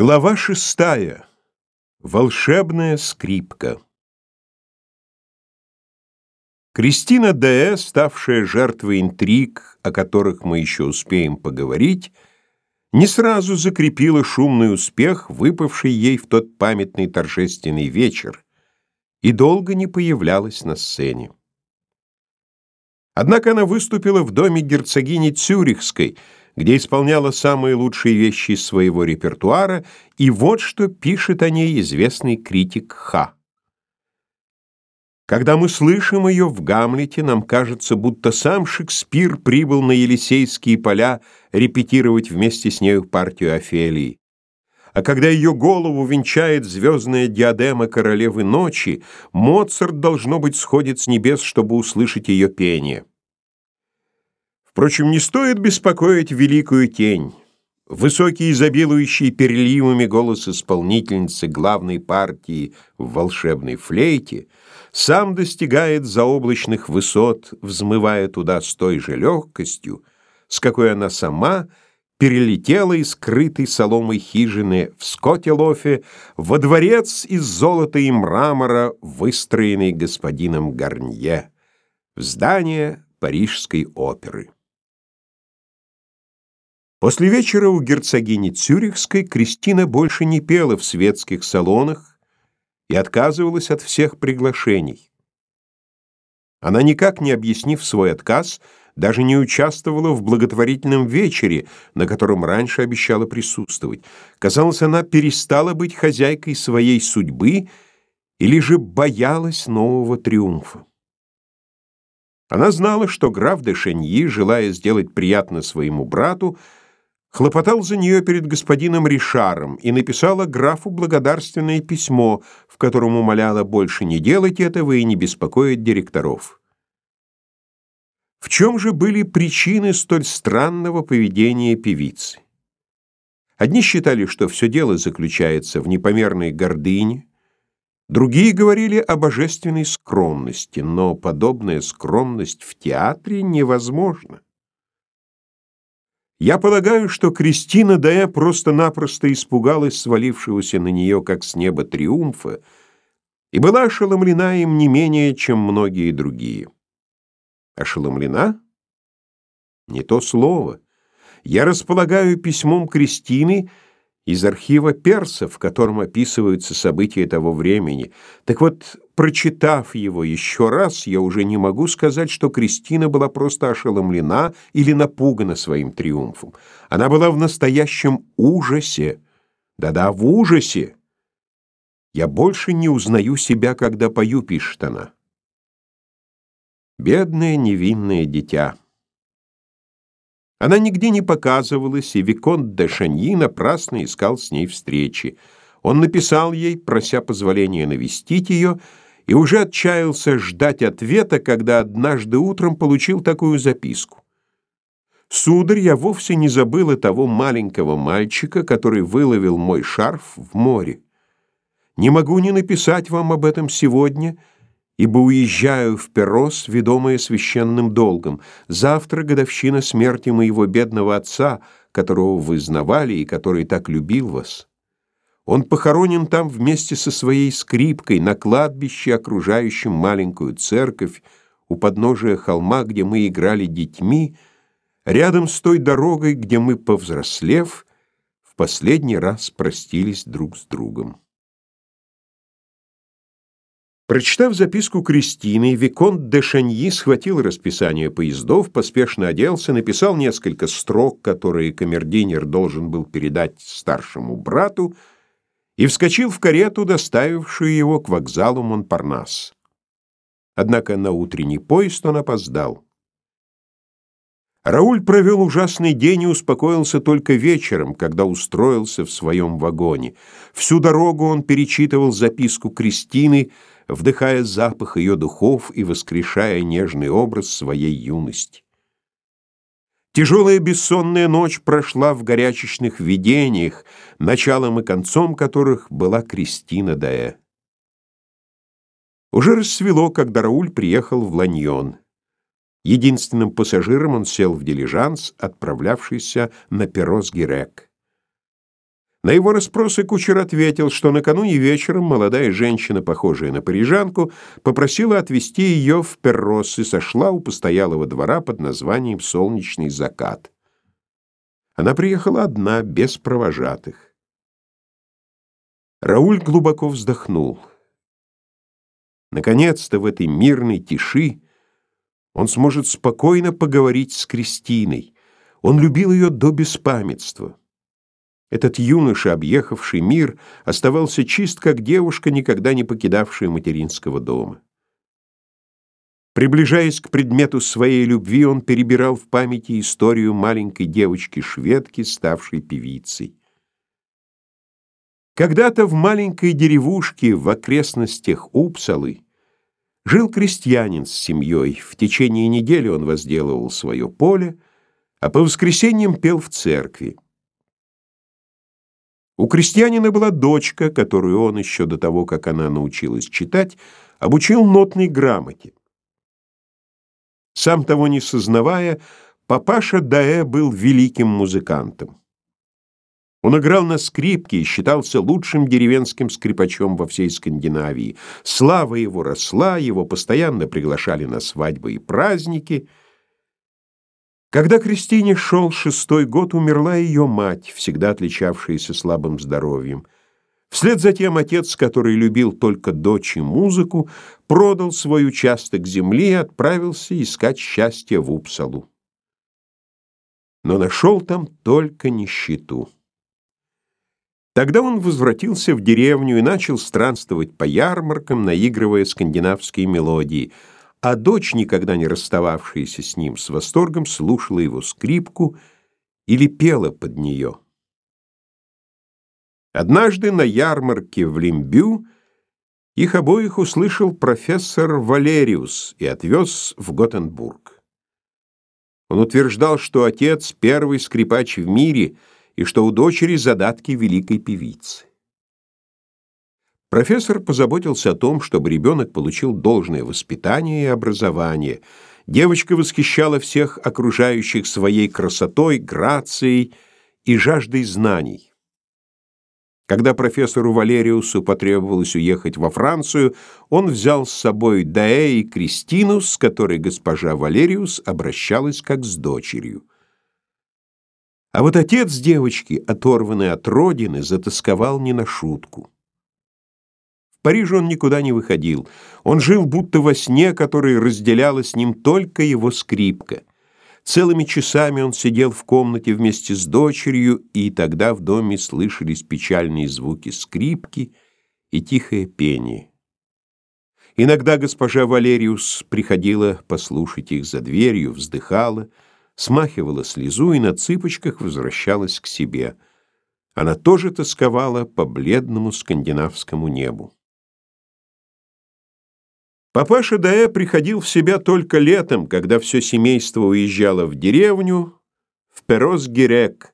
Глава шестая. Волшебная скрипка. Кристина Д.Э., ставшая жертвой интриг, о которых мы еще успеем поговорить, не сразу закрепила шумный успех, выпавший ей в тот памятный торжественный вечер, и долго не появлялась на сцене. Однако она выступила в доме герцогини Цюрихской — где исполняла самые лучшие вещи из своего репертуара, и вот что пишет о ней известный критик Ха. Когда мы слышим ее в «Гамлете», нам кажется, будто сам Шекспир прибыл на Елисейские поля репетировать вместе с нею партию Офелии. А когда ее голову венчает звездная диадема королевы ночи, Моцарт, должно быть, сходит с небес, чтобы услышать ее пение. Впрочем, не стоит беспокоить великую тень. Высокий, изобилующий переливами голос исполнительницы главной партии в волшебной флейте сам достигает заоблачных высот, взмывая туда с той же легкостью, с какой она сама перелетела из скрытой соломой хижины в Скотелофе во дворец из золота и мрамора, выстроенный господином Гарнье, в здание Парижской оперы. После вечера у герцогини Цюрихской Кристина больше не пела в светских салонах и отказывалась от всех приглашений. Она, никак не объяснив свой отказ, даже не участвовала в благотворительном вечере, на котором раньше обещала присутствовать. Казалось, она перестала быть хозяйкой своей судьбы или же боялась нового триумфа. Она знала, что граф де Шеньи, желая сделать приятно своему брату, хлопотал за нее перед господином Ришаром и написала графу благодарственное письмо, в котором умоляла больше не делать этого и не беспокоить директоров. В чем же были причины столь странного поведения певицы? Одни считали, что все дело заключается в непомерной гордыне, другие говорили о божественной скромности, но подобная скромность в театре невозможна. Я полагаю, что Кристина Дая просто-напросто испугалась свалившегося на нее, как с неба, триумфа и была ошеломлена им не менее, чем многие другие. Ошеломлена? Не то слово. Я располагаю письмом Кристины из архива Перса, в котором описываются события того времени. Так вот, Прочитав его еще раз, я уже не могу сказать, что Кристина была просто ошеломлена или напугана своим триумфом. Она была в настоящем ужасе. Да-да, в ужасе. Я больше не узнаю себя, когда пою, пишет она. Бедное невинное дитя. Она нигде не показывалась, и Виконт де Шаньи напрасно искал с ней встречи. Он написал ей, прося позволения навестить ее, и уже отчаялся ждать ответа, когда однажды утром получил такую записку. «Сударь, я вовсе не забыл и того маленького мальчика, который выловил мой шарф в море. Не могу не написать вам об этом сегодня, ибо уезжаю в Перос, ведомая священным долгом. Завтра годовщина смерти моего бедного отца, которого вы знавали и который так любил вас». Он похоронен там вместе со своей скрипкой на кладбище, окружающем маленькую церковь, у подножия холма, где мы играли детьми, рядом с той дорогой, где мы, повзрослев, в последний раз простились друг с другом. Прочитав записку Кристины, Виконт де Шаньи схватил расписание поездов, поспешно оделся, написал несколько строк, которые камердинер должен был передать старшему брату, и вскочил в карету, доставившую его к вокзалу Монпарнас. Однако на утренний поезд он опоздал. Рауль провел ужасный день и успокоился только вечером, когда устроился в своем вагоне. Всю дорогу он перечитывал записку Кристины, вдыхая запах ее духов и воскрешая нежный образ своей юности. Тяжелая бессонная ночь прошла в горячечных видениях, началом и концом которых была Кристина Даэ. Уже рассвело, когда Рауль приехал в Ланьон. Единственным пассажиром он сел в дилижанс, отправлявшийся на Перос-Гирек. На его расспросы кучер ответил, что накануне вечером молодая женщина, похожая на парижанку, попросила отвезти ее в Перрос и сошла у постоялого двора под названием «Солнечный закат». Она приехала одна, без провожатых. Рауль глубоко вздохнул. Наконец-то в этой мирной тиши он сможет спокойно поговорить с Кристиной. Он любил ее до беспамятства. Этот юноша, объехавший мир, оставался чист, как девушка, никогда не покидавшая материнского дома. Приближаясь к предмету своей любви, он перебирал в памяти историю маленькой девочки-шведки, ставшей певицей. Когда-то в маленькой деревушке в окрестностях Упсалы жил крестьянин с семьей. В течение недели он возделывал свое поле, а по воскресеньям пел в церкви. У крестьянина была дочка, которую он еще до того, как она научилась читать, обучил нотной грамоте. Сам того не сознавая, папаша Даэ был великим музыкантом. Он играл на скрипке и считался лучшим деревенским скрипачом во всей Скандинавии. Слава его росла, его постоянно приглашали на свадьбы и праздники — когда Кристине шел шестой год, умерла ее мать, всегда отличавшаяся слабым здоровьем. Вслед за тем отец, который любил только дочь и музыку, продал свой участок земли и отправился искать счастье в Упсалу. Но нашел там только нищету. Тогда он возвратился в деревню и начал странствовать по ярмаркам, наигрывая скандинавские мелодии — а дочь, никогда не расстававшаяся с ним, с восторгом слушала его скрипку или пела под нее. Однажды на ярмарке в Лимбю их обоих услышал профессор Валериус и отвез в Готенбург. Он утверждал, что отец — первый скрипач в мире и что у дочери задатки великой певицы. Профессор позаботился о том, чтобы ребенок получил должное воспитание и образование. Девочка восхищала всех окружающих своей красотой, грацией и жаждой знаний. Когда профессору Валериусу потребовалось уехать во Францию, он взял с собой Даэ и Кристину, с которой госпожа Валериус обращалась как с дочерью. А вот отец девочки, оторванный от родины, затасковал не на шутку. В Париже он никуда не выходил. Он жил будто во сне, который разделяла с ним только его скрипка. Целыми часами он сидел в комнате вместе с дочерью, и тогда в доме слышались печальные звуки скрипки и тихое пение. Иногда госпожа Валериус приходила послушать их за дверью, вздыхала, смахивала слезу и на цыпочках возвращалась к себе. Она тоже тосковала по бледному скандинавскому небу. Папаша Даэ приходил в себя только летом, когда все семейство уезжало в деревню, в Перос-Гирек,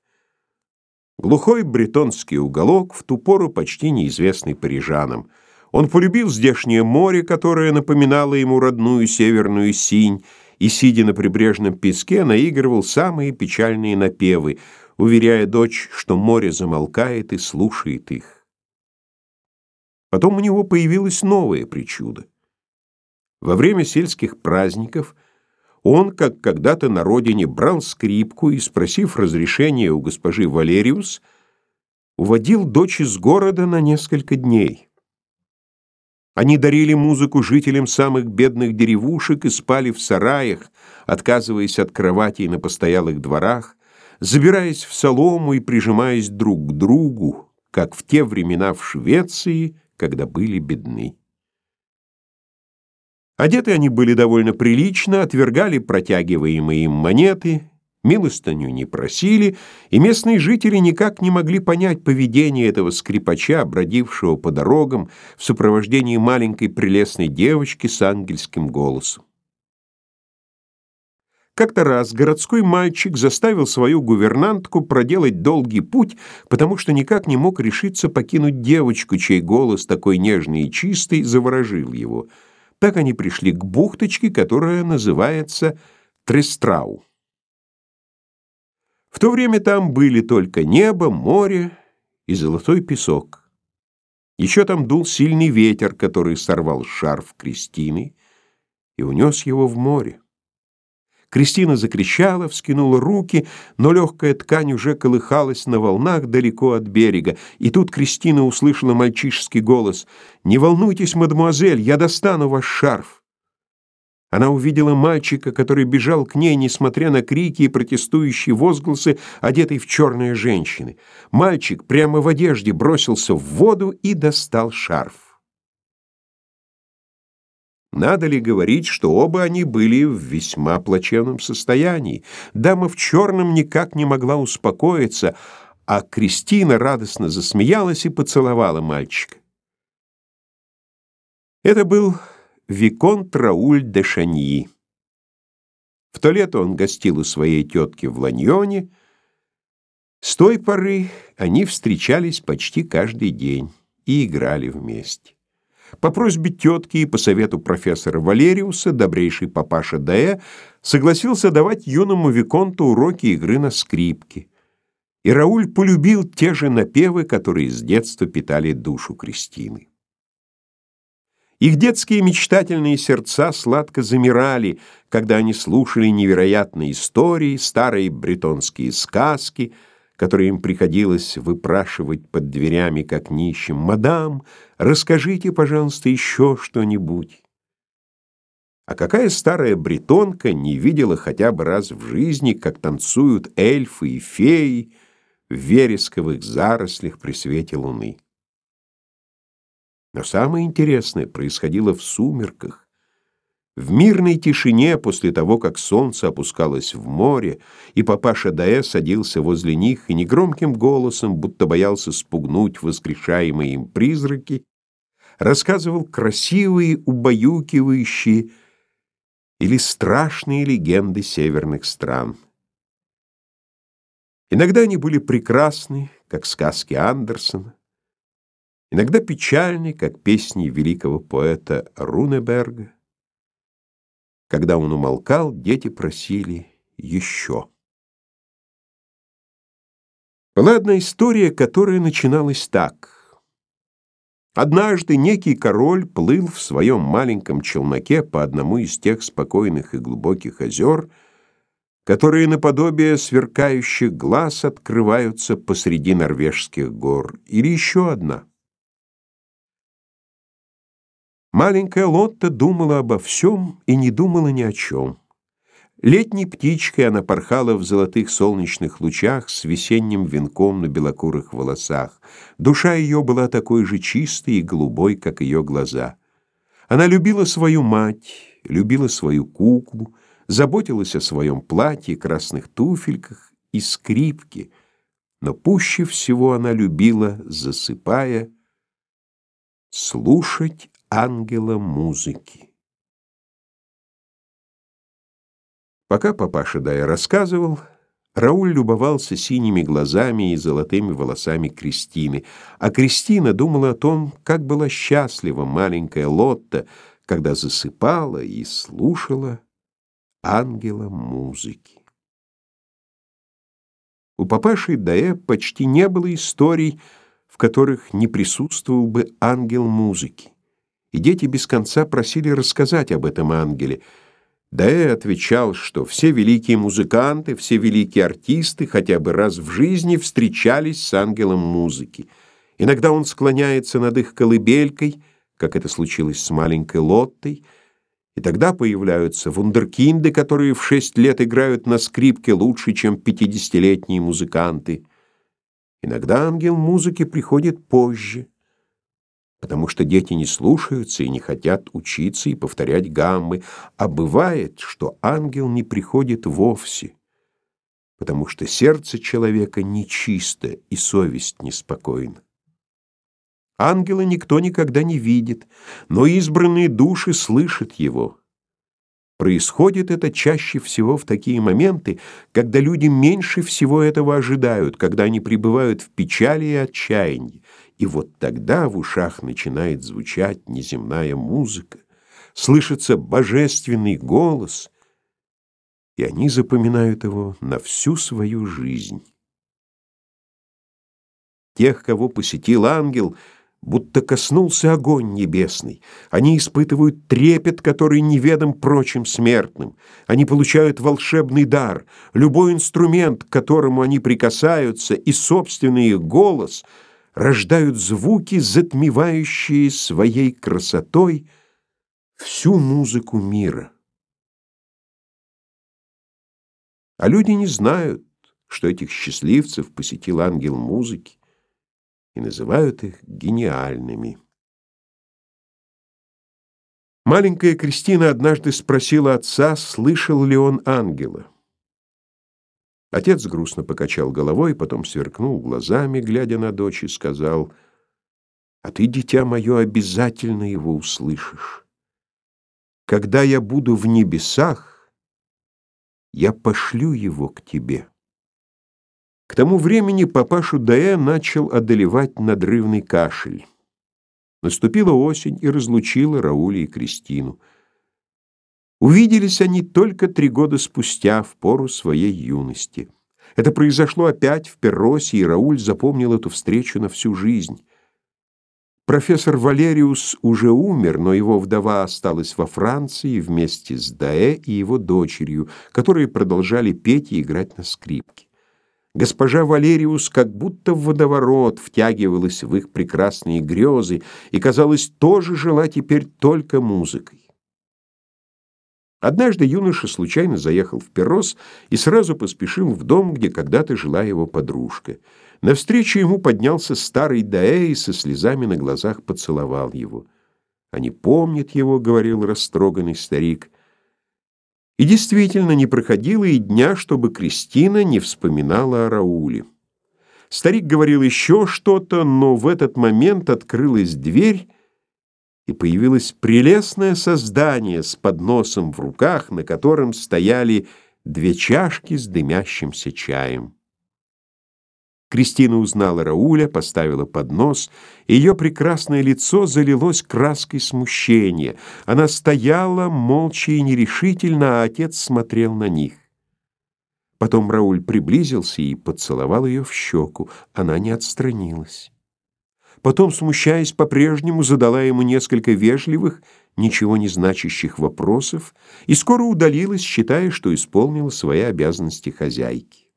глухой бретонский уголок, в ту пору почти неизвестный парижанам. Он полюбил здешнее море, которое напоминало ему родную северную синь, и, сидя на прибрежном песке, наигрывал самые печальные напевы, уверяя дочь, что море замолкает и слушает их. Потом у него появилось новое причудо. Во время сельских праздников он, как когда-то на родине, брал скрипку и, спросив разрешения у госпожи Валериус, уводил дочь из города на несколько дней. Они дарили музыку жителям самых бедных деревушек и спали в сараях, отказываясь от кроватей на постоялых дворах, забираясь в солому и прижимаясь друг к другу, как в те времена в Швеции, когда были бедны. Одеты они были довольно прилично, отвергали протягиваемые им монеты, милостыню не просили, и местные жители никак не могли понять поведение этого скрипача, бродившего по дорогам в сопровождении маленькой прелестной девочки с ангельским голосом. Как-то раз городской мальчик заставил свою гувернантку проделать долгий путь, потому что никак не мог решиться покинуть девочку, чей голос такой нежный и чистый заворожил его — так они пришли к бухточке, которая называется Трестрау. В то время там были только небо, море и золотой песок. Еще там дул сильный ветер, который сорвал шарф Кристины и унес его в море. Кристина закричала, вскинула руки, но легкая ткань уже колыхалась на волнах далеко от берега. И тут Кристина услышала мальчишеский голос. «Не волнуйтесь, мадемуазель, я достану ваш шарф». Она увидела мальчика, который бежал к ней, несмотря на крики и протестующие возгласы, одетый в черные женщины. Мальчик прямо в одежде бросился в воду и достал шарф. Надо ли говорить, что оба они были в весьма плачевном состоянии? Дама в черном никак не могла успокоиться, а Кристина радостно засмеялась и поцеловала мальчика. Это был Виконт Рауль де Шаньи. В то лето он гостил у своей тетки в Ланьоне. С той поры они встречались почти каждый день и играли вместе. По просьбе тетки и по совету профессора Валериуса добрейший папаша Д. согласился давать юному виконту уроки игры на скрипке. И Рауль полюбил те же напевы, которые с детства питали душу Кристины. Их детские мечтательные сердца сладко замирали, когда они слушали невероятные истории, старые бретонские сказки — которые им приходилось выпрашивать под дверями, как нищим. «Мадам, расскажите, пожалуйста, еще что-нибудь». А какая старая бретонка не видела хотя бы раз в жизни, как танцуют эльфы и феи в вересковых зарослях при свете луны? Но самое интересное происходило в сумерках, в мирной тишине после того, как солнце опускалось в море, и папаша Даэ садился возле них и негромким голосом, будто боялся спугнуть воскрешаемые им призраки, рассказывал красивые, убаюкивающие или страшные легенды северных стран. Иногда они были прекрасны, как сказки Андерсона, иногда печальны, как песни великого поэта Рунеберга. Когда он умолкал, дети просили еще. Была одна история, которая начиналась так. Однажды некий король плыл в своем маленьком челноке по одному из тех спокойных и глубоких озер, которые наподобие сверкающих глаз открываются посреди норвежских гор, или еще одна — Маленькая Лотта думала обо всем и не думала ни о чем. Летней птичкой она порхала в золотых солнечных лучах с весенним венком на белокурых волосах. Душа ее была такой же чистой и голубой, как ее глаза. Она любила свою мать, любила свою куклу, заботилась о своем платье, красных туфельках и скрипке, но пуще всего она любила, засыпая, слушать ангела музыки. Пока папаша Дая рассказывал, Рауль любовался синими глазами и золотыми волосами Кристины, а Кристина думала о том, как была счастлива маленькая Лотта, когда засыпала и слушала ангела музыки. У папаши Дая почти не было историй, в которых не присутствовал бы ангел музыки и дети без конца просили рассказать об этом ангеле. Даэ отвечал, что все великие музыканты, все великие артисты хотя бы раз в жизни встречались с ангелом музыки. Иногда он склоняется над их колыбелькой, как это случилось с маленькой Лоттой, и тогда появляются вундеркинды, которые в шесть лет играют на скрипке лучше, чем пятидесятилетние музыканты. Иногда ангел музыки приходит позже потому что дети не слушаются и не хотят учиться и повторять гаммы, а бывает, что ангел не приходит вовсе, потому что сердце человека нечисто и совесть неспокойна. Ангела никто никогда не видит, но избранные души слышат его. Происходит это чаще всего в такие моменты, когда люди меньше всего этого ожидают, когда они пребывают в печали и отчаянии. И вот тогда в ушах начинает звучать неземная музыка, слышится божественный голос, и они запоминают его на всю свою жизнь. Тех, кого посетил ангел, будто коснулся огонь небесный. Они испытывают трепет, который неведом прочим смертным. Они получают волшебный дар. Любой инструмент, к которому они прикасаются, и собственный их голос рождают звуки, затмевающие своей красотой всю музыку мира. А люди не знают, что этих счастливцев посетил ангел музыки и называют их гениальными. Маленькая Кристина однажды спросила отца, слышал ли он ангела. Отец грустно покачал головой, потом сверкнул глазами, глядя на дочь, и сказал, «А ты, дитя мое, обязательно его услышишь. Когда я буду в небесах, я пошлю его к тебе». К тому времени папашу Даэ начал одолевать надрывный кашель. Наступила осень и разлучила Рауля и Кристину. Увиделись они только три года спустя, в пору своей юности. Это произошло опять в Перросе, и Рауль запомнил эту встречу на всю жизнь. Профессор Валериус уже умер, но его вдова осталась во Франции вместе с Даэ и его дочерью, которые продолжали петь и играть на скрипке. Госпожа Валериус как будто в водоворот втягивалась в их прекрасные грезы и, казалось, тоже жила теперь только музыкой. Однажды юноша случайно заехал в Перрос и сразу поспешил в дом, где когда-то жила его подружка. Навстречу ему поднялся старый Даэ и со слезами на глазах поцеловал его. «Они помнят его», — говорил растроганный старик, — и действительно, не проходило и дня, чтобы Кристина не вспоминала о Рауле. Старик говорил еще что-то, но в этот момент открылась дверь, и появилось прелестное создание с подносом в руках, на котором стояли две чашки с дымящимся чаем. Кристина узнала Рауля, поставила поднос, и ее прекрасное лицо залилось краской смущения. Она стояла молча и нерешительно, а отец смотрел на них. Потом Рауль приблизился и поцеловал ее в щеку. Она не отстранилась. Потом, смущаясь по-прежнему, задала ему несколько вежливых, ничего не значащих вопросов и скоро удалилась, считая, что исполнила свои обязанности хозяйки.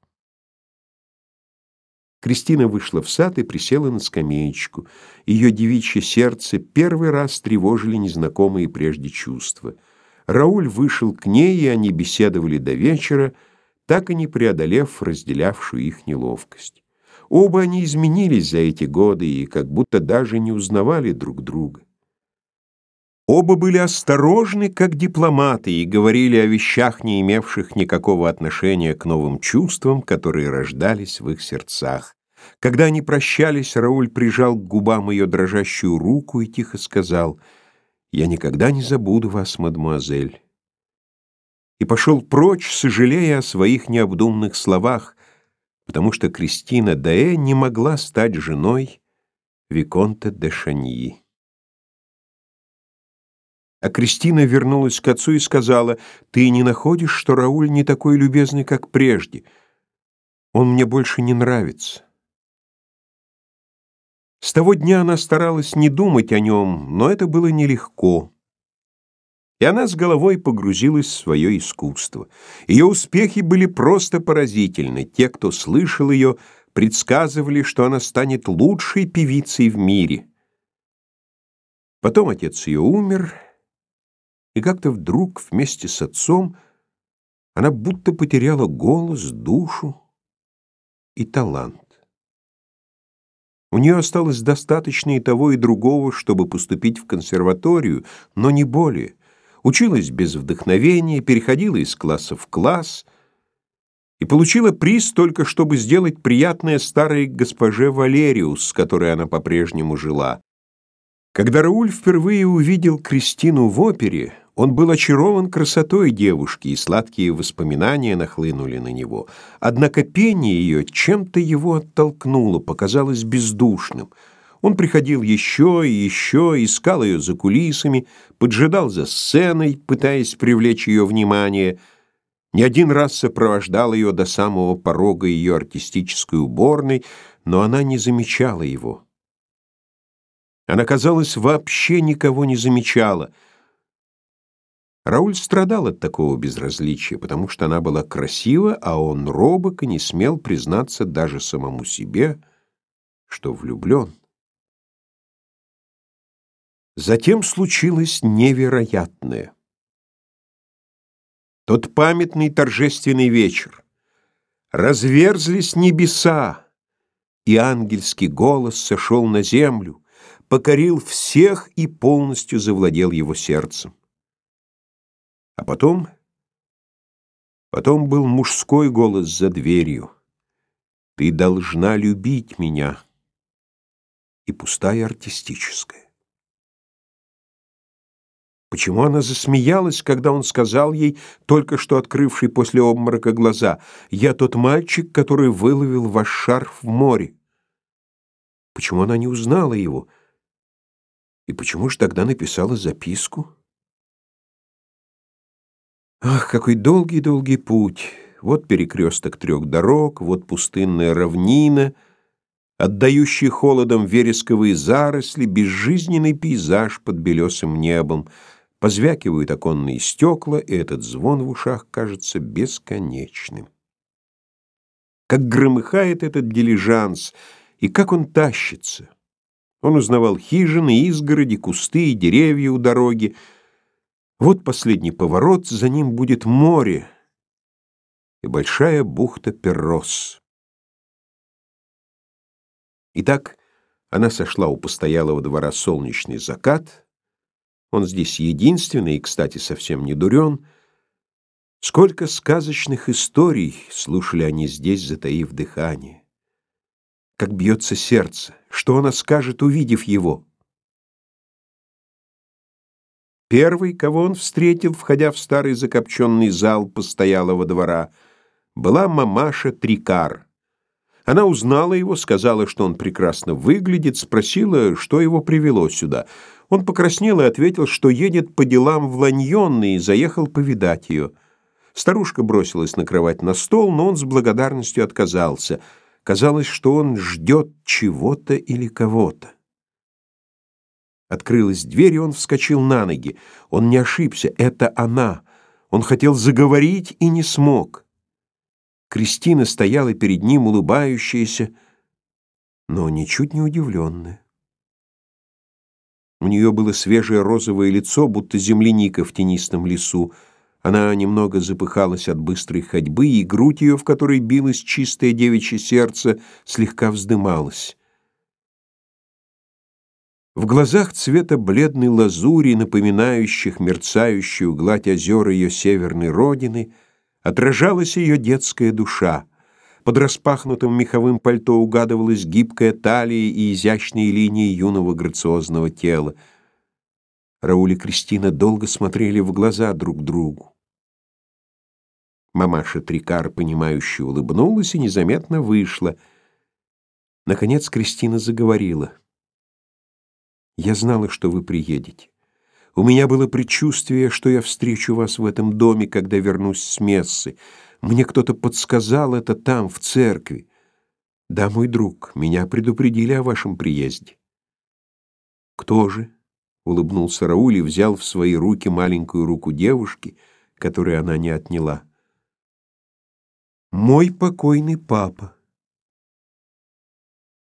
Кристина вышла в сад и присела на скамеечку. Ее девичье сердце первый раз тревожили незнакомые прежде чувства. Рауль вышел к ней, и они беседовали до вечера, так и не преодолев разделявшую их неловкость. Оба они изменились за эти годы и как будто даже не узнавали друг друга. Оба были осторожны, как дипломаты, и говорили о вещах, не имевших никакого отношения к новым чувствам, которые рождались в их сердцах. Когда они прощались, Рауль прижал к губам ее дрожащую руку и тихо сказал «Я никогда не забуду вас, мадемуазель». И пошел прочь, сожалея о своих необдуманных словах, потому что Кристина Даэ не могла стать женой Виконта де Шаньи. А Кристина вернулась к отцу и сказала, «Ты не находишь, что Рауль не такой любезный, как прежде? Он мне больше не нравится». С того дня она старалась не думать о нем, но это было нелегко. И она с головой погрузилась в свое искусство. Ее успехи были просто поразительны. Те, кто слышал ее, предсказывали, что она станет лучшей певицей в мире. Потом отец ее умер, и как-то вдруг вместе с отцом она будто потеряла голос, душу и талант. У нее осталось достаточно и того, и другого, чтобы поступить в консерваторию, но не более. Училась без вдохновения, переходила из класса в класс и получила приз только чтобы сделать приятное старой госпоже Валериус, с которой она по-прежнему жила. Когда Рауль впервые увидел Кристину в опере, он был очарован красотой девушки, и сладкие воспоминания нахлынули на него. Однако пение ее чем-то его оттолкнуло, показалось бездушным. Он приходил еще и еще, искал ее за кулисами, поджидал за сценой, пытаясь привлечь ее внимание. Не один раз сопровождал ее до самого порога ее артистической уборной, но она не замечала его. Она, казалось, вообще никого не замечала. Рауль страдал от такого безразличия, потому что она была красива, а он робок и не смел признаться даже самому себе, что влюблен. Затем случилось невероятное. Тот памятный торжественный вечер. Разверзлись небеса, и ангельский голос сошел на землю, покорил всех и полностью завладел его сердцем. А потом... Потом был мужской голос за дверью. «Ты должна любить меня». И пустая артистическая. Почему она засмеялась, когда он сказал ей, только что открывший после обморока глаза, «Я тот мальчик, который выловил ваш шарф в море»? Почему она не узнала его? И почему же тогда написала записку? Ах, какой долгий-долгий путь! Вот перекресток трех дорог, вот пустынная равнина, отдающий холодом вересковые заросли, безжизненный пейзаж под белесым небом. Позвякивают оконные стекла, и этот звон в ушах кажется бесконечным. Как громыхает этот дилижанс, и как он тащится! Он узнавал хижины, изгороди, кусты и деревья у дороги, вот последний поворот, за ним будет море и большая бухта Перрос. Итак, она сошла у постоялого двора солнечный закат. Он здесь единственный и, кстати, совсем не дурен. Сколько сказочных историй слушали они здесь, затаив дыхание. Как бьется сердце, что она скажет, увидев его — Первый, кого он встретил, входя в старый закопченный зал постоялого двора, была мамаша Трикар. Она узнала его, сказала, что он прекрасно выглядит, спросила, что его привело сюда. Он покраснел и ответил, что едет по делам в Ланьонный и заехал повидать ее. Старушка бросилась накрывать на стол, но он с благодарностью отказался. Казалось, что он ждет чего-то или кого-то. Открылась дверь, и он вскочил на ноги. Он не ошибся, это она. Он хотел заговорить и не смог. Кристина стояла перед ним, улыбающаяся, но ничуть не удивленная. У нее было свежее розовое лицо, будто земляника в тенистом лесу. Она немного запыхалась от быстрой ходьбы, и грудь ее, в которой билось чистое девичье сердце, слегка вздымалась. В глазах цвета бледной лазури, напоминающих мерцающую гладь озер ее северной родины, отражалась ее детская душа. Под распахнутым меховым пальто угадывалась гибкая талия и изящные линии юного грациозного тела. Рауль и Кристина долго смотрели в глаза друг другу. Мамаша Трикар, понимающе улыбнулась и незаметно вышла. Наконец Кристина заговорила — я знала, что вы приедете. У меня было предчувствие, что я встречу вас в этом доме, когда вернусь с мессы. Мне кто-то подсказал это там, в церкви. Да, мой друг, меня предупредили о вашем приезде. Кто же? улыбнулся Рауль и взял в свои руки маленькую руку девушки, которую она не отняла. Мой покойный папа.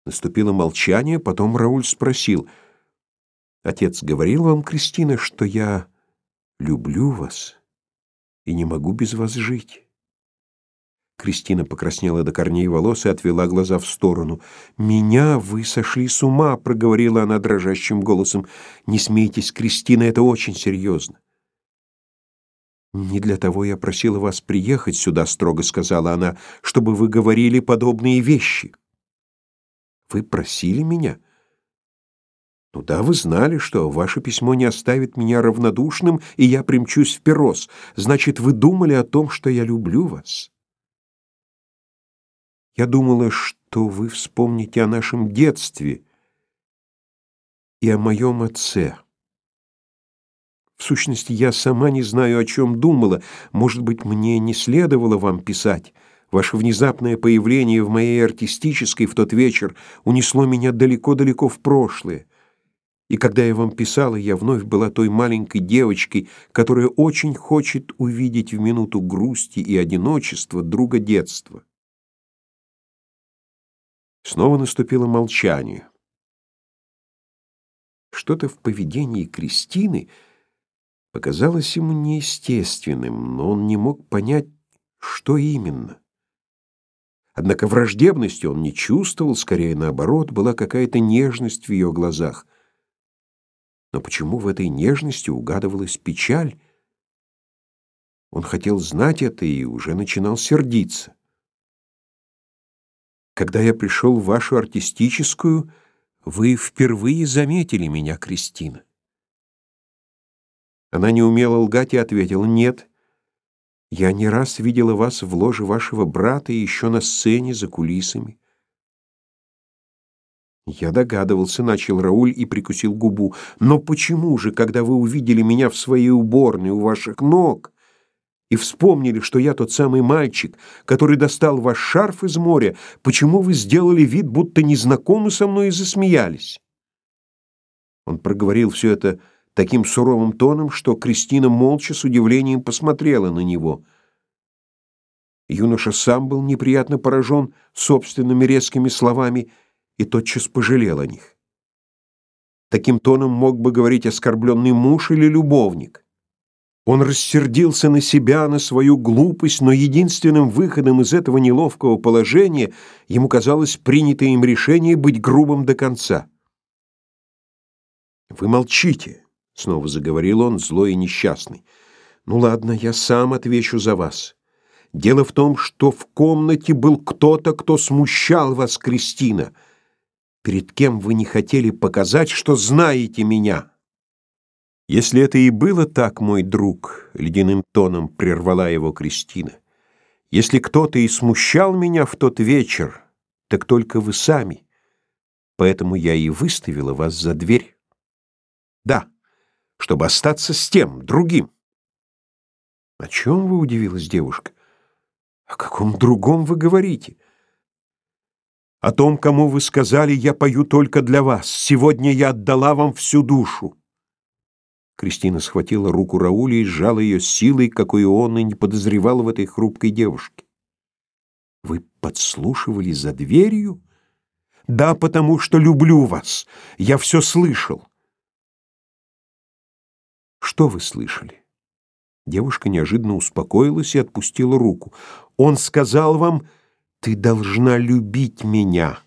Наступило молчание, потом Рауль спросил: Отец говорил вам, Кристина, что я люблю вас и не могу без вас жить. Кристина покраснела до корней волос и отвела глаза в сторону. «Меня вы сошли с ума», — проговорила она дрожащим голосом. «Не смейтесь, Кристина, это очень серьезно». «Не для того я просила вас приехать сюда», — строго сказала она, — «чтобы вы говорили подобные вещи». «Вы просили меня?» Ну да, вы знали, что ваше письмо не оставит меня равнодушным, и я примчусь в Перос. Значит, вы думали о том, что я люблю вас. Я думала, что вы вспомните о нашем детстве и о моем отце. В сущности, я сама не знаю, о чем думала. Может быть, мне не следовало вам писать. Ваше внезапное появление в моей артистической в тот вечер унесло меня далеко-далеко в прошлое. И когда я вам писала, я вновь была той маленькой девочкой, которая очень хочет увидеть в минуту грусти и одиночества друга детства. Снова наступило молчание. Что-то в поведении Кристины показалось ему неестественным, но он не мог понять, что именно. Однако враждебности он не чувствовал, скорее наоборот, была какая-то нежность в ее глазах. Но почему в этой нежности угадывалась печаль? Он хотел знать это и уже начинал сердиться. Когда я пришел в вашу артистическую, вы впервые заметили меня, Кристина. Она не умела лгать и ответила: "Нет. Я не раз видела вас в ложе вашего брата и еще на сцене за кулисами". Я догадывался, начал Рауль и прикусил губу. Но почему же, когда вы увидели меня в своей уборной у ваших ног, и вспомнили, что я тот самый мальчик, который достал ваш шарф из моря, почему вы сделали вид, будто не знакомы со мной и засмеялись? Он проговорил все это таким суровым тоном, что Кристина молча с удивлением посмотрела на него. Юноша сам был неприятно поражен собственными резкими словами и тотчас пожалел о них. Таким тоном мог бы говорить оскорбленный муж или любовник. Он рассердился на себя, на свою глупость, но единственным выходом из этого неловкого положения ему казалось принятое им решение быть грубым до конца. «Вы молчите», — снова заговорил он, злой и несчастный. «Ну ладно, я сам отвечу за вас. Дело в том, что в комнате был кто-то, кто смущал вас, Кристина, перед кем вы не хотели показать, что знаете меня». Если это и было так, мой друг, ледяным тоном прервала его Кристина. Если кто-то и смущал меня в тот вечер, так только вы сами. Поэтому я и выставила вас за дверь. Да, чтобы остаться с тем, другим. О чем вы удивилась девушка? О каком другом вы говорите? О том, кому вы сказали, я пою только для вас. Сегодня я отдала вам всю душу. Кристина схватила руку Рауля и сжала ее силой, какой он и не подозревал в этой хрупкой девушке. Вы подслушивали за дверью? Да, потому что люблю вас. Я все слышал. Что вы слышали? Девушка неожиданно успокоилась и отпустила руку. Он сказал вам: "Ты должна любить меня".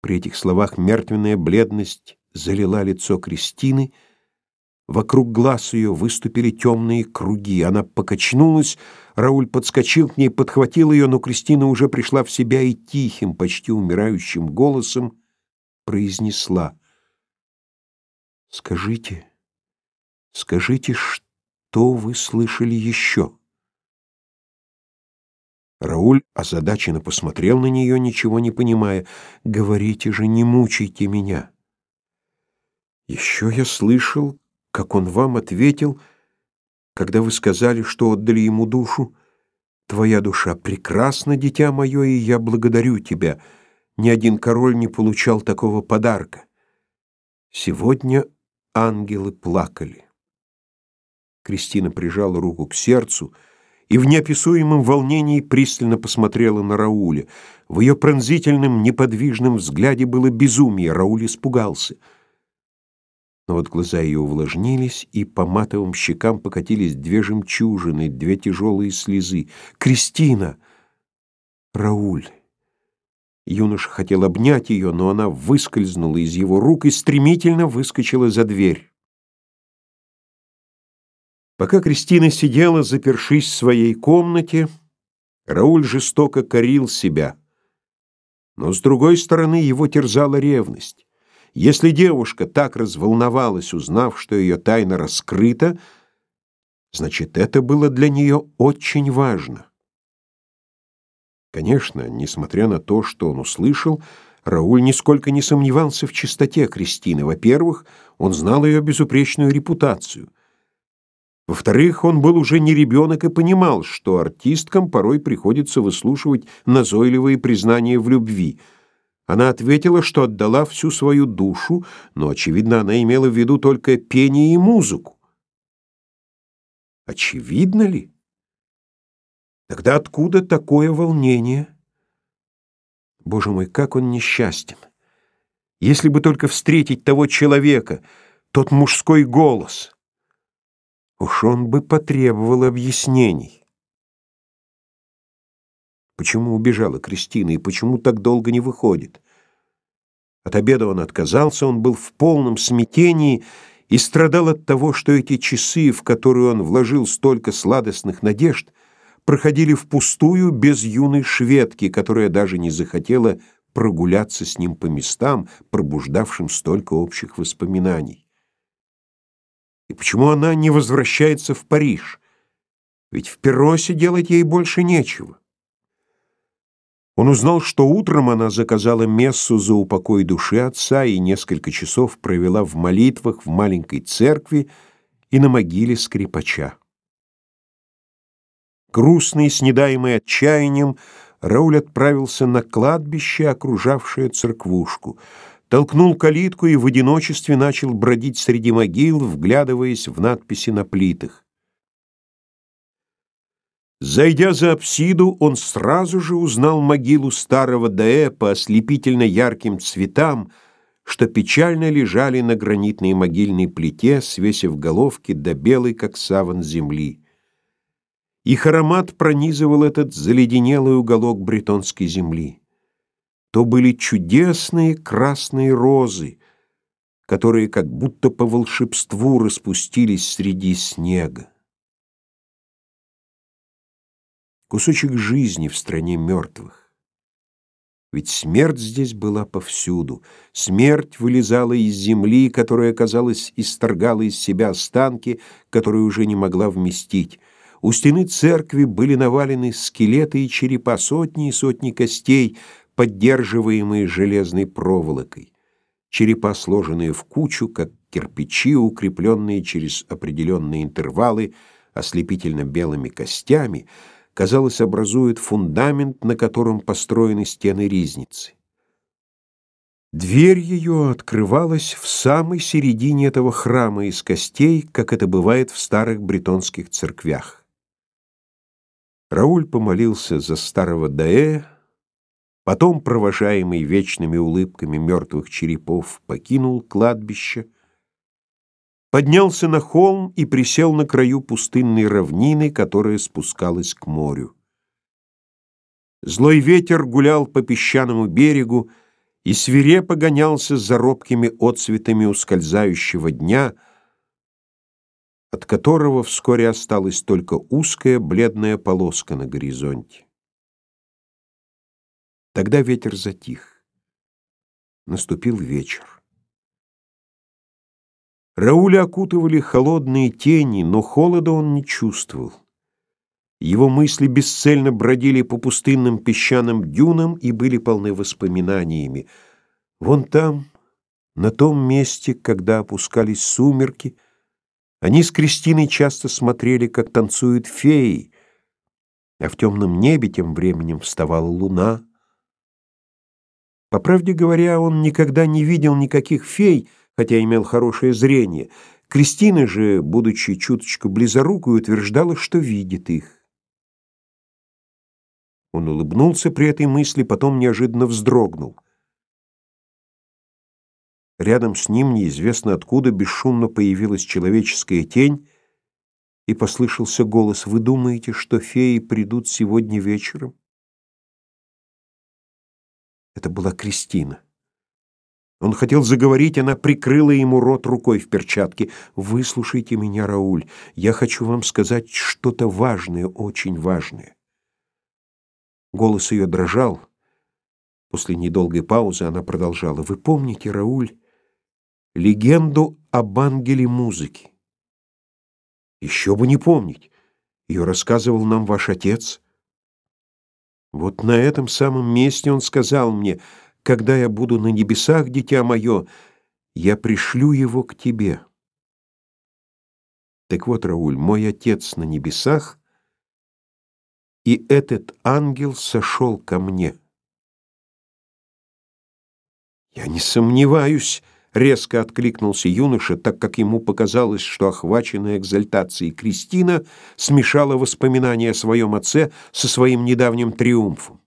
При этих словах мертвенная бледность залила лицо Кристины, вокруг глаз ее выступили темные круги. Она покачнулась, Рауль подскочил к ней, подхватил ее, но Кристина уже пришла в себя и тихим, почти умирающим голосом произнесла: "Скажите, скажите, что вы слышали еще?» Рауль озадаченно посмотрел на нее, ничего не понимая. «Говорите же, не мучайте меня!» Еще я слышал, как он вам ответил, когда вы сказали, что отдали ему душу. Твоя душа прекрасна, дитя мое, и я благодарю тебя. Ни один король не получал такого подарка. Сегодня ангелы плакали. Кристина прижала руку к сердцу и в неописуемом волнении пристально посмотрела на Рауля. В ее пронзительном, неподвижном взгляде было безумие. Рауль испугался — но вот глаза ее увлажнились, и по матовым щекам покатились две жемчужины, две тяжелые слезы. «Кристина!» «Рауль!» Юноша хотел обнять ее, но она выскользнула из его рук и стремительно выскочила за дверь. Пока Кристина сидела, запершись в своей комнате, Рауль жестоко корил себя. Но, с другой стороны, его терзала ревность. Если девушка так разволновалась, узнав, что ее тайна раскрыта, значит, это было для нее очень важно. Конечно, несмотря на то, что он услышал, Рауль нисколько не сомневался в чистоте Кристины. Во-первых, он знал ее безупречную репутацию. Во-вторых, он был уже не ребенок и понимал, что артисткам порой приходится выслушивать назойливые признания в любви. Она ответила, что отдала всю свою душу, но, очевидно, она имела в виду только пение и музыку. Очевидно ли? Тогда откуда такое волнение? Боже мой, как он несчастен! Если бы только встретить того человека, тот мужской голос — Уж он бы потребовал объяснений. Почему убежала Кристина и почему так долго не выходит? От обеда он отказался, он был в полном смятении и страдал от того, что эти часы, в которые он вложил столько сладостных надежд, проходили впустую без юной шведки, которая даже не захотела прогуляться с ним по местам, пробуждавшим столько общих воспоминаний. И почему она не возвращается в Париж? Ведь в Перросе делать ей больше нечего. Он узнал, что утром она заказала мессу за упокой души отца и несколько часов провела в молитвах в маленькой церкви и на могиле скрипача. Грустный, снедаемый отчаянием, Рауль отправился на кладбище, окружавшее церквушку — толкнул калитку и в одиночестве начал бродить среди могил, вглядываясь в надписи на плитах. Зайдя за апсиду, он сразу же узнал могилу старого Даэ по ослепительно ярким цветам, что печально лежали на гранитной могильной плите, свесив головки до белой, как саван земли. Их аромат пронизывал этот заледенелый уголок бретонской земли то были чудесные красные розы, которые как будто по волшебству распустились среди снега. Кусочек жизни в стране мертвых. Ведь смерть здесь была повсюду. Смерть вылезала из земли, которая, казалось, исторгала из себя останки, которые уже не могла вместить. У стены церкви были навалены скелеты и черепа, сотни и сотни костей, поддерживаемые железной проволокой, черепа, сложенные в кучу, как кирпичи, укрепленные через определенные интервалы ослепительно белыми костями, казалось, образуют фундамент, на котором построены стены ризницы. Дверь ее открывалась в самой середине этого храма из костей, как это бывает в старых бретонских церквях. Рауль помолился за старого Даэ, Потом, провожаемый вечными улыбками мертвых черепов, покинул кладбище, поднялся на холм и присел на краю пустынной равнины, которая спускалась к морю. Злой ветер гулял по песчаному берегу и свирепо гонялся за робкими отцветами ускользающего дня, от которого вскоре осталась только узкая бледная полоска на горизонте. Тогда ветер затих. Наступил вечер. Рауля окутывали холодные тени, но холода он не чувствовал. Его мысли бесцельно бродили по пустынным песчаным дюнам и были полны воспоминаниями. Вон там, на том месте, когда опускались сумерки, они с Кристиной часто смотрели, как танцуют феи, а в темном небе тем временем вставала луна. По правде говоря, он никогда не видел никаких фей, хотя имел хорошее зрение. Кристина же, будучи чуточку близорукой, утверждала, что видит их. Он улыбнулся при этой мысли, потом неожиданно вздрогнул. Рядом с ним неизвестно откуда бесшумно появилась человеческая тень, и послышался голос: "Вы думаете, что феи придут сегодня вечером?" Это была Кристина. Он хотел заговорить, она прикрыла ему рот рукой в перчатке. «Выслушайте меня, Рауль. Я хочу вам сказать что-то важное, очень важное». Голос ее дрожал. После недолгой паузы она продолжала. «Вы помните, Рауль, легенду об ангеле музыки?» «Еще бы не помнить. Ее рассказывал нам ваш отец». Вот на этом самом месте он сказал мне, «Когда я буду на небесах, дитя мое, я пришлю его к тебе». Так вот, Рауль, мой отец на небесах, и этот ангел сошел ко мне. Я не сомневаюсь, резко откликнулся юноша, так как ему показалось, что охваченная экзальтацией Кристина смешала воспоминания о своем отце со своим недавним триумфом.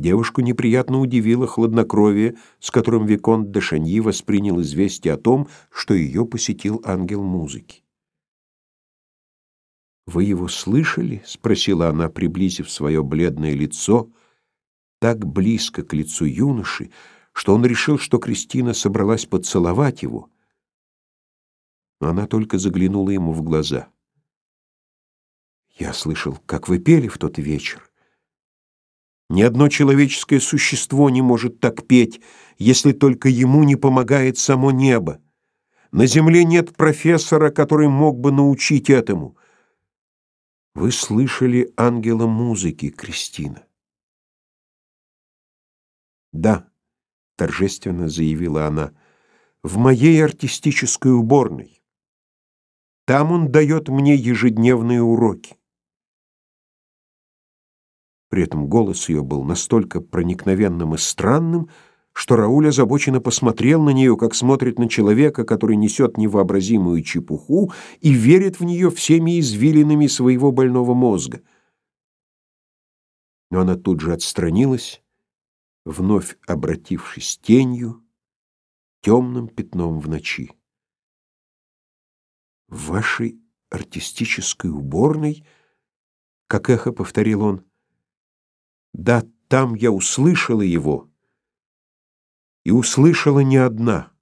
Девушку неприятно удивило хладнокровие, с которым Виконт де Шаньи воспринял известие о том, что ее посетил ангел музыки. «Вы его слышали?» — спросила она, приблизив свое бледное лицо, так близко к лицу юноши, что он решил, что Кристина собралась поцеловать его. Она только заглянула ему в глаза. «Я слышал, как вы пели в тот вечер. Ни одно человеческое существо не может так петь, если только ему не помогает само небо. На земле нет профессора, который мог бы научить этому. Вы слышали ангела музыки, Кристина? Да, торжественно заявила она. В моей артистической уборной. Там он дает мне ежедневные уроки. При этом голос ее был настолько проникновенным и странным, что Рауль озабоченно посмотрел на нее, как смотрит на человека, который несет невообразимую чепуху и верит в нее всеми извилинами своего больного мозга. Но она тут же отстранилась, вновь обратившись тенью, темным пятном в ночи. «В вашей артистической уборной?» — как эхо повторил он. Да, там я услышала его, и услышала не одна.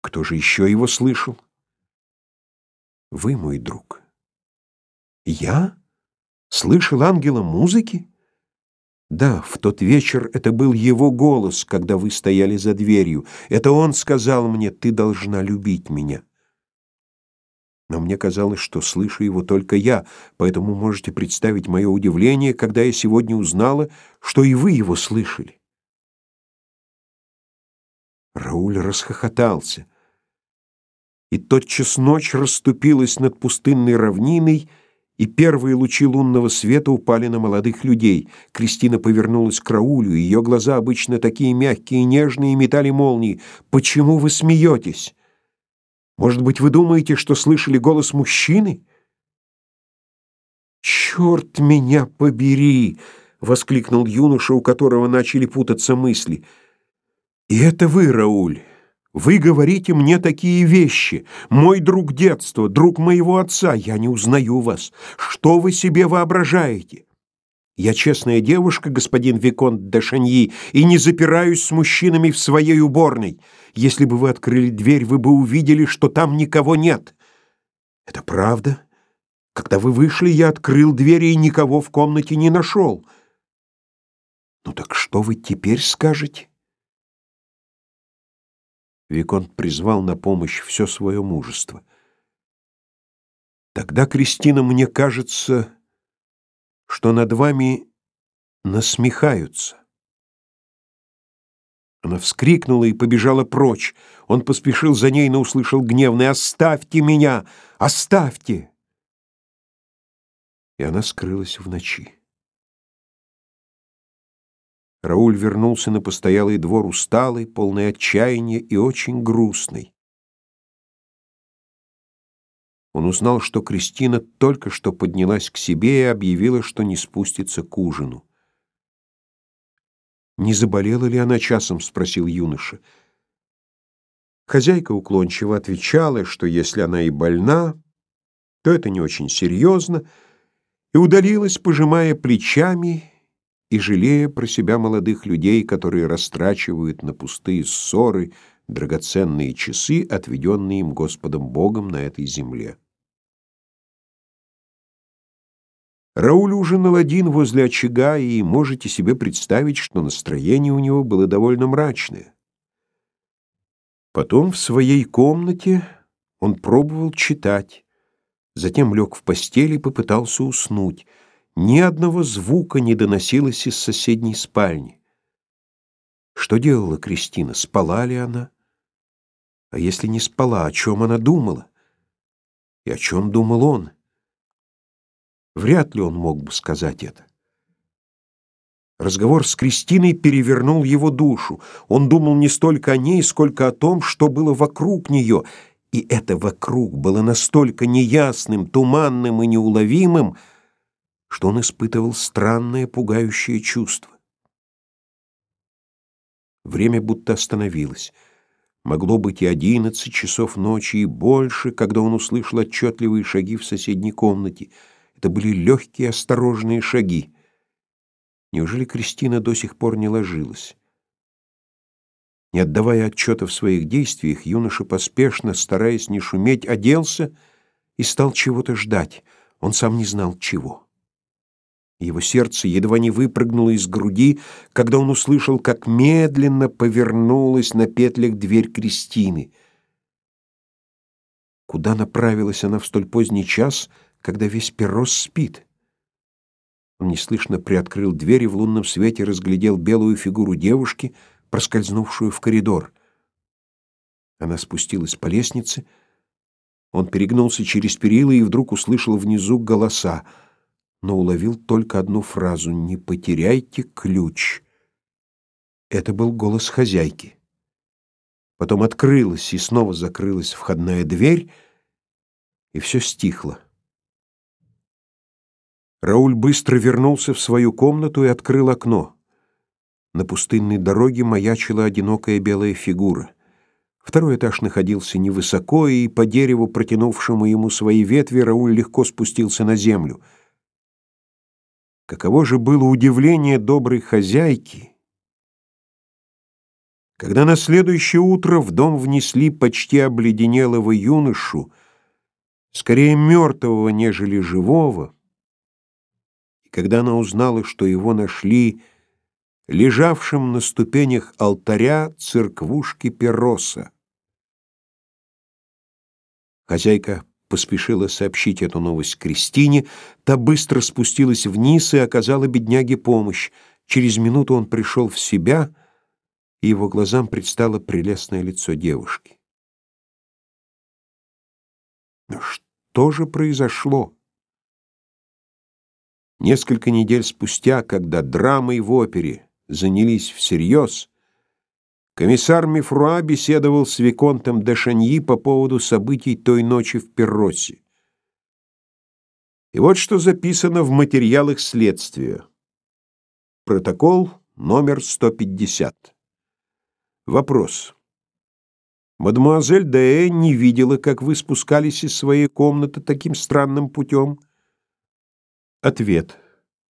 Кто же еще его слышал? Вы, мой друг. Я? Слышал ангела музыки? Да, в тот вечер это был его голос, когда вы стояли за дверью. Это он сказал мне, ты должна любить меня но мне казалось, что слышу его только я, поэтому можете представить мое удивление, когда я сегодня узнала, что и вы его слышали. Рауль расхохотался. И тотчас ночь расступилась над пустынной равниной, и первые лучи лунного света упали на молодых людей. Кристина повернулась к Раулю, ее глаза, обычно такие мягкие и нежные, метали молнии. «Почему вы смеетесь?» Может быть, вы думаете, что слышали голос мужчины? «Черт меня побери!» — воскликнул юноша, у которого начали путаться мысли. «И это вы, Рауль! Вы говорите мне такие вещи! Мой друг детства, друг моего отца, я не узнаю вас! Что вы себе воображаете?» Я честная девушка, господин Виконт де Шаньи, и не запираюсь с мужчинами в своей уборной. Если бы вы открыли дверь, вы бы увидели, что там никого нет. Это правда? Когда вы вышли, я открыл дверь и никого в комнате не нашел. Ну так что вы теперь скажете? Виконт призвал на помощь все свое мужество. Тогда, Кристина, мне кажется, что над вами насмехаются. Она вскрикнула и побежала прочь. Он поспешил за ней, но услышал гневный «Оставьте меня! Оставьте!» И она скрылась в ночи. Рауль вернулся на постоялый двор усталый, полный отчаяния и очень грустный. Он узнал, что Кристина только что поднялась к себе и объявила, что не спустится к ужину. «Не заболела ли она часом?» — спросил юноша. Хозяйка уклончиво отвечала, что если она и больна, то это не очень серьезно, и удалилась, пожимая плечами и жалея про себя молодых людей, которые растрачивают на пустые ссоры драгоценные часы, отведенные им Господом Богом на этой земле. Рауль ужинал один возле очага, и можете себе представить, что настроение у него было довольно мрачное. Потом в своей комнате он пробовал читать, затем лег в постель и попытался уснуть. Ни одного звука не доносилось из соседней спальни. Что делала Кристина? Спала ли она? А если не спала, о чем она думала? И о чем думал он? Вряд ли он мог бы сказать это. Разговор с Кристиной перевернул его душу. Он думал не столько о ней, сколько о том, что было вокруг нее. И это вокруг было настолько неясным, туманным и неуловимым, что он испытывал странное, пугающее чувство. Время будто остановилось. Могло быть и одиннадцать часов ночи, и больше, когда он услышал отчетливые шаги в соседней комнате — это были легкие, осторожные шаги. Неужели Кристина до сих пор не ложилась? Не отдавая отчета в своих действиях, юноша поспешно, стараясь не шуметь, оделся и стал чего-то ждать. Он сам не знал, чего. Его сердце едва не выпрыгнуло из груди, когда он услышал, как медленно повернулась на петлях дверь Кристины. Куда направилась она в столь поздний час — когда весь Перрос спит. Он неслышно приоткрыл дверь и в лунном свете разглядел белую фигуру девушки, проскользнувшую в коридор. Она спустилась по лестнице. Он перегнулся через перила и вдруг услышал внизу голоса, но уловил только одну фразу «Не потеряйте ключ». Это был голос хозяйки. Потом открылась и снова закрылась входная дверь, и все стихло. Рауль быстро вернулся в свою комнату и открыл окно. На пустынной дороге маячила одинокая белая фигура. Второй этаж находился невысоко, и по дереву, протянувшему ему свои ветви, Рауль легко спустился на землю. Каково же было удивление доброй хозяйки, когда на следующее утро в дом внесли почти обледенелого юношу, скорее мертвого, нежели живого, когда она узнала, что его нашли лежавшим на ступенях алтаря церквушки Перроса. Хозяйка поспешила сообщить эту новость Кристине, та быстро спустилась вниз и оказала бедняге помощь. Через минуту он пришел в себя, и его глазам предстало прелестное лицо девушки. Но что же произошло? Несколько недель спустя, когда драмой в опере занялись всерьез, комиссар Мифруа беседовал с Виконтом де Шаньи по поводу событий той ночи в Перросе. И вот что записано в материалах следствия. Протокол номер 150. Вопрос. Мадемуазель Д.Э. не видела, как вы спускались из своей комнаты таким странным путем? Ответ.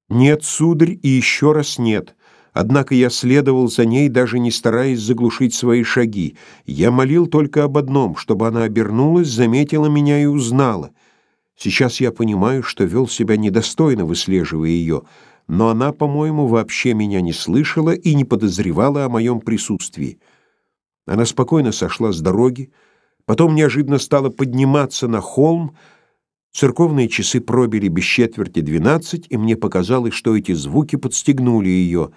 Нет, сударь, и еще раз нет. Однако я следовал за ней, даже не стараясь заглушить свои шаги. Я молил только об одном, чтобы она обернулась, заметила меня и узнала. Сейчас я понимаю, что вел себя недостойно, выслеживая ее, но она, по-моему, вообще меня не слышала и не подозревала о моем присутствии. Она спокойно сошла с дороги, потом неожиданно стала подниматься на холм, Церковные часы пробили без четверти двенадцать, и мне показалось, что эти звуки подстегнули ее.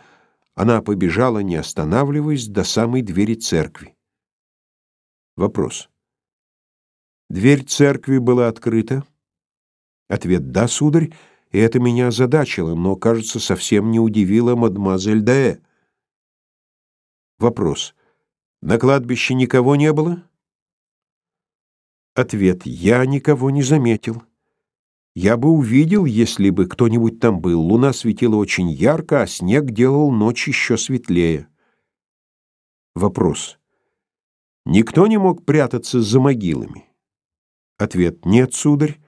Она побежала, не останавливаясь, до самой двери церкви. Вопрос. Дверь церкви была открыта? Ответ «да, сударь», и это меня озадачило, но, кажется, совсем не удивило мадемуазель Даэ. Вопрос. На кладбище никого не было? Ответ «Я никого не заметил». Я бы увидел, если бы кто-нибудь там был. Луна светила очень ярко, а снег делал ночь еще светлее. Вопрос. Никто не мог прятаться за могилами? Ответ «Нет, сударь».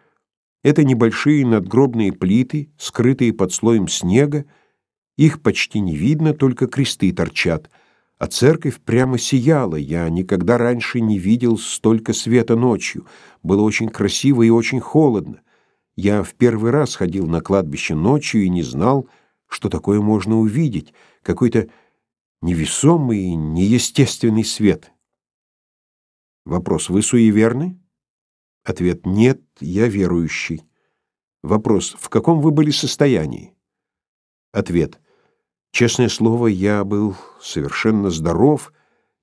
Это небольшие надгробные плиты, скрытые под слоем снега. Их почти не видно, только кресты торчат — а церковь прямо сияла. Я никогда раньше не видел столько света ночью. Было очень красиво и очень холодно. Я в первый раз ходил на кладбище ночью и не знал, что такое можно увидеть. Какой-то невесомый, неестественный свет. Вопрос: вы суеверны? Ответ: нет, я верующий. Вопрос: в каком вы были состоянии? Ответ: Честное слово, я был совершенно здоров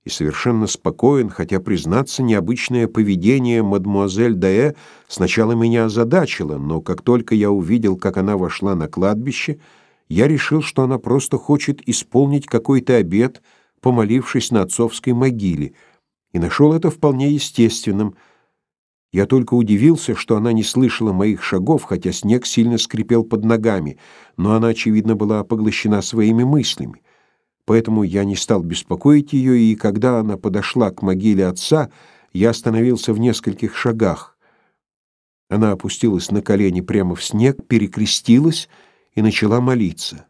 и совершенно спокоен, хотя, признаться, необычное поведение мадмуазель Даэ сначала меня озадачило, но как только я увидел, как она вошла на кладбище, я решил, что она просто хочет исполнить какой-то обет, помолившись на отцовской могиле, и нашел это вполне естественным. Я только удивился, что она не слышала моих шагов, хотя снег сильно скрипел под ногами, но она, очевидно, была поглощена своими мыслями поэтому я не стал беспокоить ее, и когда она подошла к могиле отца, я остановился в нескольких шагах. Она опустилась на колени прямо в снег, перекрестилась и начала молиться.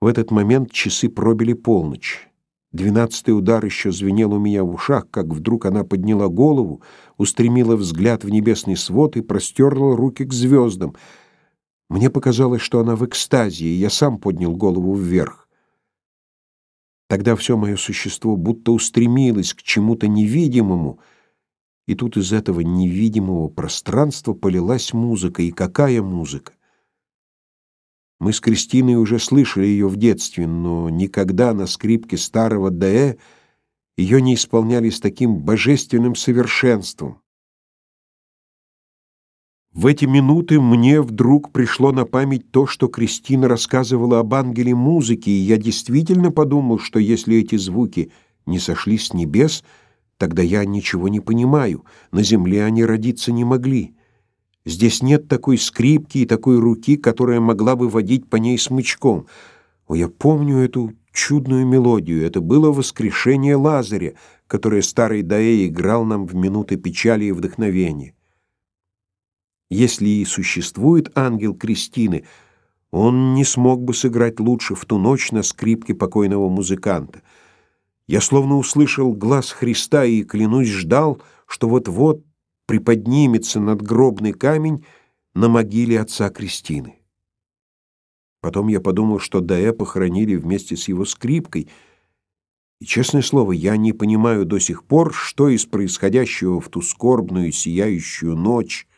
В этот момент часы пробили полночь. Двенадцатый удар еще звенел у меня в ушах, как вдруг она подняла голову, устремила взгляд в небесный свод и простерла руки к звездам. Мне показалось, что она в экстазе, и я сам поднял голову вверх. Тогда все мое существо будто устремилось к чему-то невидимому, и тут из этого невидимого пространства полилась музыка, и какая музыка! Мы с Кристиной уже слышали ее в детстве, но никогда на скрипке старого Д.Э. ее не исполняли с таким божественным совершенством. В эти минуты мне вдруг пришло на память то, что Кристина рассказывала об ангеле музыки, и я действительно подумал, что если эти звуки не сошли с небес, тогда я ничего не понимаю, на земле они родиться не могли. Здесь нет такой скрипки и такой руки, которая могла бы водить по ней смычком. О, я помню эту чудную мелодию, это было воскрешение Лазаря, которое старый Даэ играл нам в минуты печали и вдохновения. Если и существует ангел Кристины, он не смог бы сыграть лучше в ту ночь на скрипке покойного музыканта. Я словно услышал глаз Христа и, клянусь, ждал, что вот-вот приподнимется надгробный камень на могиле отца Кристины. Потом я подумал, что Даэ похоронили вместе с его скрипкой, и, честное слово, я не понимаю до сих пор, что из происходящего в ту скорбную сияющую ночь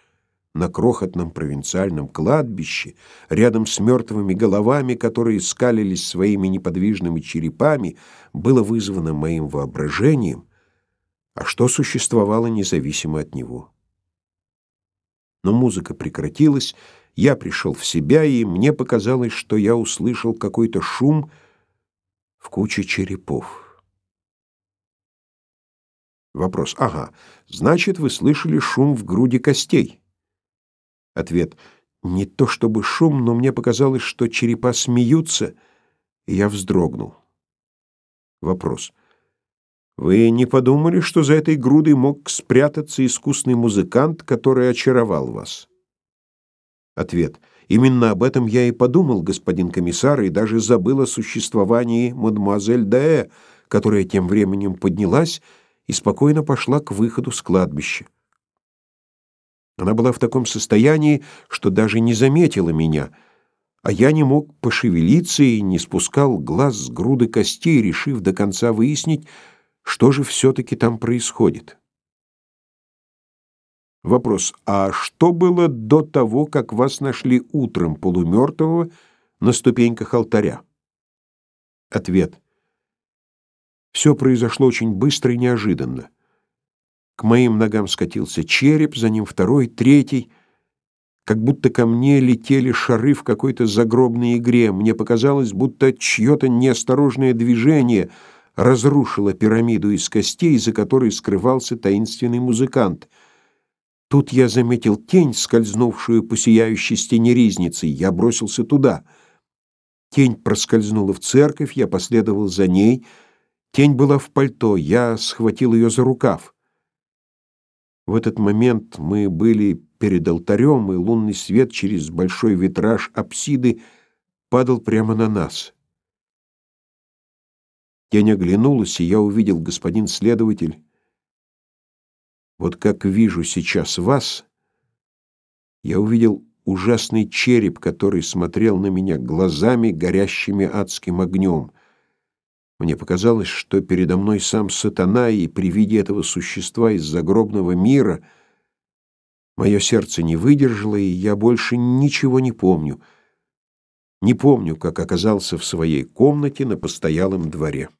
на крохотном провинциальном кладбище, рядом с мертвыми головами, которые скалились своими неподвижными черепами, было вызвано моим воображением, а что существовало независимо от него. Но музыка прекратилась, я пришел в себя, и мне показалось, что я услышал какой-то шум в куче черепов. Вопрос. Ага, значит, вы слышали шум в груди костей. Ответ. Не то чтобы шум, но мне показалось, что черепа смеются, и я вздрогнул. Вопрос. Вы не подумали, что за этой грудой мог спрятаться искусный музыкант, который очаровал вас? Ответ. Именно об этом я и подумал, господин комиссар, и даже забыл о существовании мадемуазель Даэ, которая тем временем поднялась и спокойно пошла к выходу с кладбища. Она была в таком состоянии, что даже не заметила меня, а я не мог пошевелиться и не спускал глаз с груды костей, решив до конца выяснить, что же все-таки там происходит. Вопрос. А что было до того, как вас нашли утром полумертвого на ступеньках алтаря? Ответ. Все произошло очень быстро и неожиданно. К моим ногам скатился череп, за ним второй, третий. Как будто ко мне летели шары в какой-то загробной игре. Мне показалось, будто чье-то неосторожное движение разрушило пирамиду из костей, за которой скрывался таинственный музыкант. Тут я заметил тень, скользнувшую по сияющей стене ризницы. Я бросился туда. Тень проскользнула в церковь, я последовал за ней. Тень была в пальто, я схватил ее за рукав. В этот момент мы были перед алтарем, и лунный свет через большой витраж апсиды падал прямо на нас. Тень оглянулась, и я увидел, господин следователь, вот как вижу сейчас вас, я увидел ужасный череп, который смотрел на меня глазами, горящими адским огнем. Мне показалось, что передо мной сам сатана, и при виде этого существа из загробного мира мое сердце не выдержало, и я больше ничего не помню. Не помню, как оказался в своей комнате на постоялом дворе.